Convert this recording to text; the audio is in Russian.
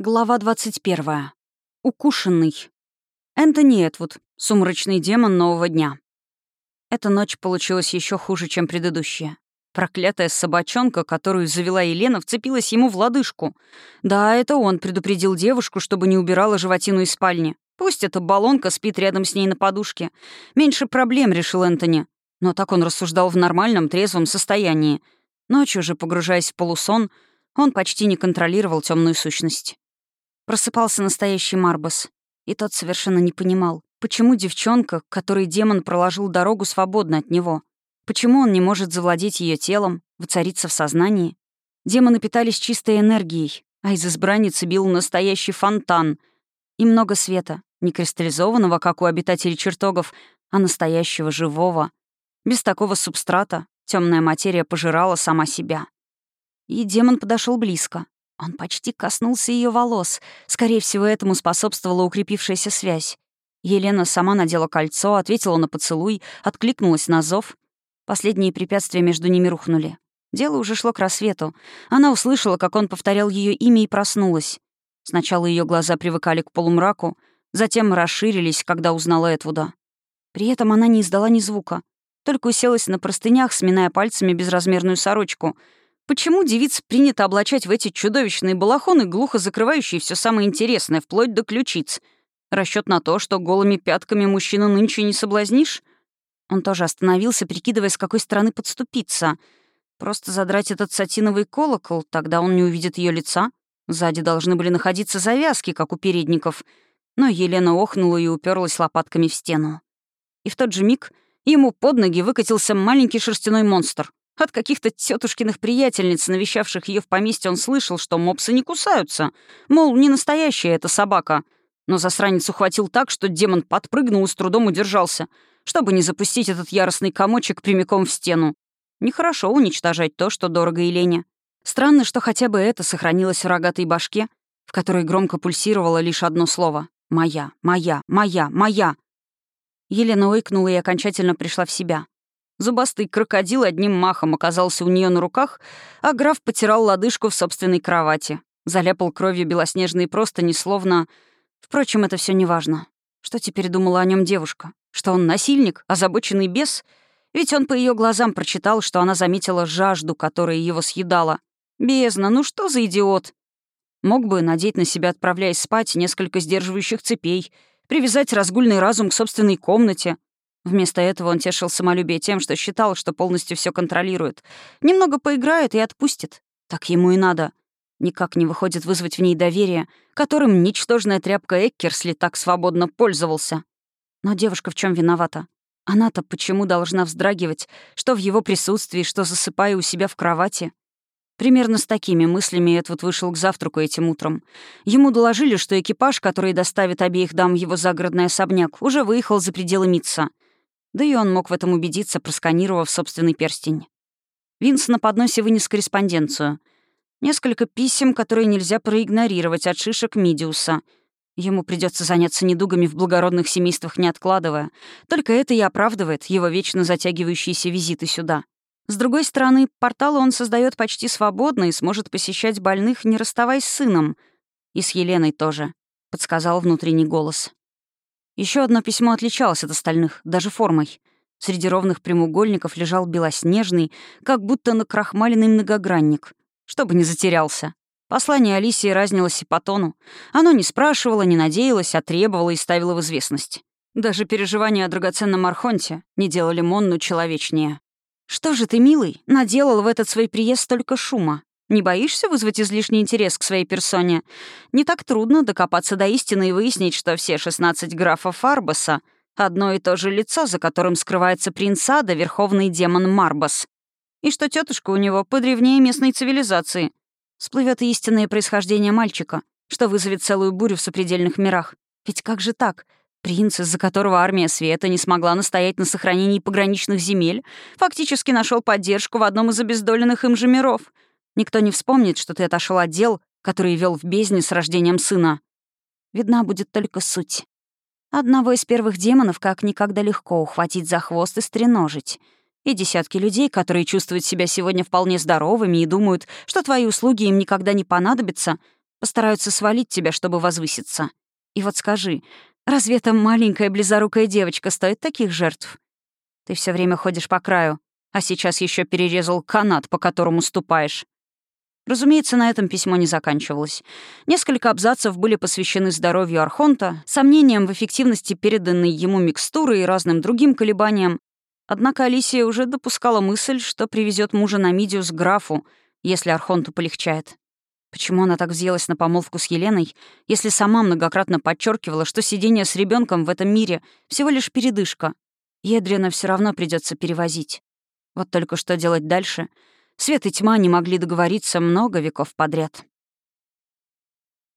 Глава 21. Укушенный. Энтони Этвуд. Сумрачный демон нового дня. Эта ночь получилась еще хуже, чем предыдущая. Проклятая собачонка, которую завела Елена, вцепилась ему в лодыжку. Да, это он предупредил девушку, чтобы не убирала животину из спальни. Пусть эта баллонка спит рядом с ней на подушке. Меньше проблем, решил Энтони. Но так он рассуждал в нормальном, трезвом состоянии. Ночью же, погружаясь в полусон, он почти не контролировал темную сущность. Просыпался настоящий Марбас. И тот совершенно не понимал, почему девчонка, которой демон проложил дорогу, свободна от него. Почему он не может завладеть ее телом, воцариться в сознании? Демоны питались чистой энергией, а из избранницы бил настоящий фонтан. И много света, не кристаллизованного, как у обитателей чертогов, а настоящего, живого. Без такого субстрата темная материя пожирала сама себя. И демон подошел близко, он почти коснулся ее волос. Скорее всего, этому способствовала укрепившаяся связь. Елена сама надела кольцо, ответила на поцелуй, откликнулась на зов. Последние препятствия между ними рухнули. Дело уже шло к рассвету. Она услышала, как он повторял ее имя и проснулась. Сначала ее глаза привыкали к полумраку, затем расширились, когда узнала Этвуда. При этом она не издала ни звука, только уселась на простынях, сминая пальцами безразмерную сорочку — Почему девиц принято облачать в эти чудовищные балахоны, глухо закрывающие все самое интересное, вплоть до ключиц? Расчет на то, что голыми пятками мужчину нынче не соблазнишь? Он тоже остановился, прикидывая, с какой стороны подступиться. Просто задрать этот сатиновый колокол, тогда он не увидит ее лица. Сзади должны были находиться завязки, как у передников. Но Елена охнула и уперлась лопатками в стену. И в тот же миг ему под ноги выкатился маленький шерстяной монстр. От каких-то тетушкиных приятельниц, навещавших ее в поместье, он слышал, что мопсы не кусаются. Мол, не настоящая эта собака. Но засранец ухватил так, что демон подпрыгнул и с трудом удержался, чтобы не запустить этот яростный комочек прямиком в стену. Нехорошо уничтожать то, что дорого Елене. Странно, что хотя бы это сохранилось в рогатой башке, в которой громко пульсировало лишь одно слово — «Моя, моя, моя, моя». Елена ойкнула и окончательно пришла в себя. Зубастый крокодил одним махом оказался у нее на руках, а граф потирал лодыжку в собственной кровати. Заляпал кровью белоснежные простыни, словно... Впрочем, это все неважно. Что теперь думала о нем девушка? Что он насильник, озабоченный бес? Ведь он по ее глазам прочитал, что она заметила жажду, которая его съедала. Бездна, ну что за идиот? Мог бы надеть на себя, отправляясь спать, несколько сдерживающих цепей, привязать разгульный разум к собственной комнате, Вместо этого он тешил самолюбие тем, что считал, что полностью все контролирует. Немного поиграет и отпустит. Так ему и надо. Никак не выходит вызвать в ней доверие, которым ничтожная тряпка Эккерсли так свободно пользовался. Но девушка в чем виновата? Она-то почему должна вздрагивать, что в его присутствии, что засыпая у себя в кровати? Примерно с такими мыслями Эдвуд вышел к завтраку этим утром. Ему доложили, что экипаж, который доставит обеих дам его загородный особняк, уже выехал за пределы Митца — да и он мог в этом убедиться, просканировав собственный перстень. Винс на подносе вынес корреспонденцию. Несколько писем, которые нельзя проигнорировать от шишек Мидиуса. Ему придется заняться недугами в благородных семействах, не откладывая. Только это и оправдывает его вечно затягивающиеся визиты сюда. С другой стороны, порталы он создает почти свободно и сможет посещать больных, не расставаясь с сыном. И с Еленой тоже, — подсказал внутренний голос. Еще одно письмо отличалось от остальных, даже формой. Среди ровных прямоугольников лежал белоснежный, как будто накрахмаленный многогранник, чтобы не затерялся. Послание Алисии разнилось и по тону. Оно не спрашивало, не надеялось, а требовало и ставило в известность. Даже переживания о драгоценном Архонте не делали Монну человечнее. «Что же ты, милый, наделал в этот свой приезд столько шума? Не боишься вызвать излишний интерес к своей персоне? Не так трудно докопаться до истины и выяснить, что все 16 графов Фарбаса — одно и то же лицо, за которым скрывается принц Ада, верховный демон Марбас. И что тетушка у него подревнее местной цивилизации. Всплывет истинное происхождение мальчика, что вызовет целую бурю в сопредельных мирах. Ведь как же так? Принц, из-за которого армия света не смогла настоять на сохранении пограничных земель, фактически нашел поддержку в одном из обездоленных им же миров — Никто не вспомнит, что ты отошел от дел, которые вел в бездне с рождением сына. Видна будет только суть. Одного из первых демонов как никогда легко ухватить за хвост и стреножить. И десятки людей, которые чувствуют себя сегодня вполне здоровыми и думают, что твои услуги им никогда не понадобятся, Постараются свалить тебя, чтобы возвыситься. И вот скажи, разве эта маленькая близорукая девочка стоит таких жертв? Ты все время ходишь по краю, а сейчас еще перерезал канат, по которому ступаешь. Разумеется, на этом письмо не заканчивалось. Несколько абзацев были посвящены здоровью Архонта, сомнениям в эффективности переданной ему микстуры и разным другим колебаниям. Однако Алисия уже допускала мысль, что привезет мужа на Мидиус графу, если Архонту полегчает. Почему она так взъелась на помолвку с Еленой, если сама многократно подчеркивала, что сидение с ребенком в этом мире всего лишь передышка? Едрина все равно придется перевозить. Вот только что делать дальше — Свет и тьма не могли договориться много веков подряд.